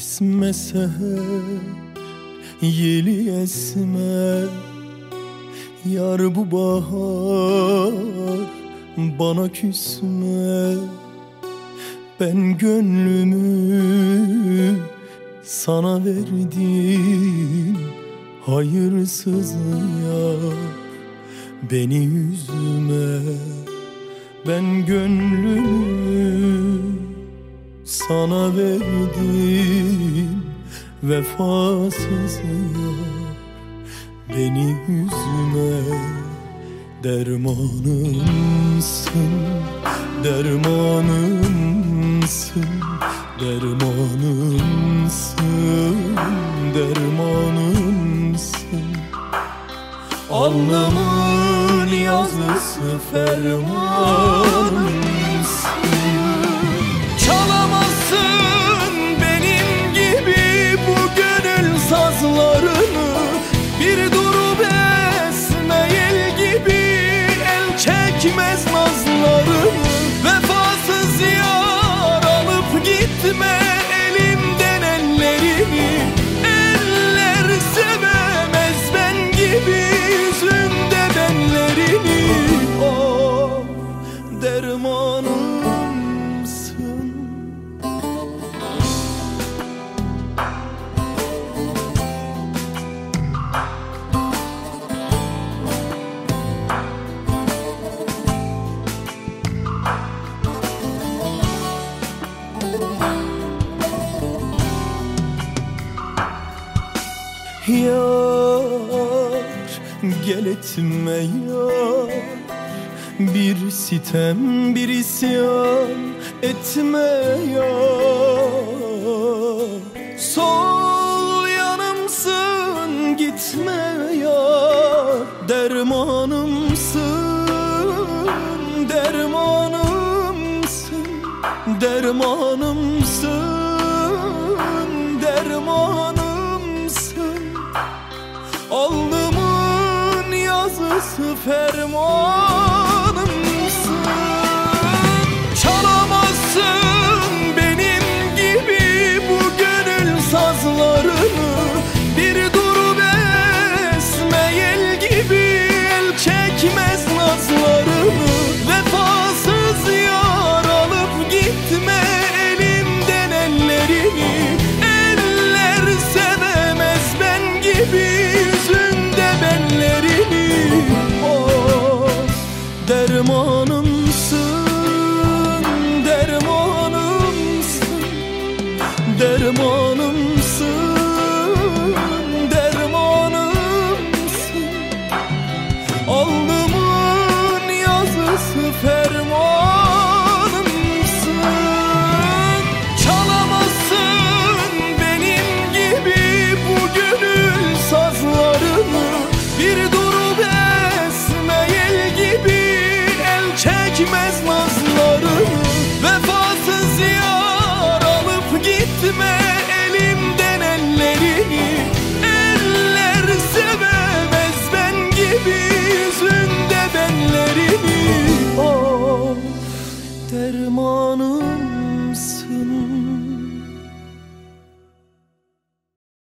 Esme seher Yeli esme. Yar bu bahar Bana küsme. Ben gönlümü Sana verdim Hayırsız yar. Beni üzme. Ben gönlümü sana verdim Vefasız yar Beni üzme Dermanımsın Dermanımsın Dermanımsın Dermanımsın. Alnımın yazısı fermanımsın yüzünde benlerini. Oh dermanımsın. Yar gel etme yar. Bir sitem bir isyan etme yar. Sol yanımsın gitme yar. Dermanımsın dermanımsın Dermanımsın yazısı fermanımsın dermanımsın dermanımsın dermanımsın mais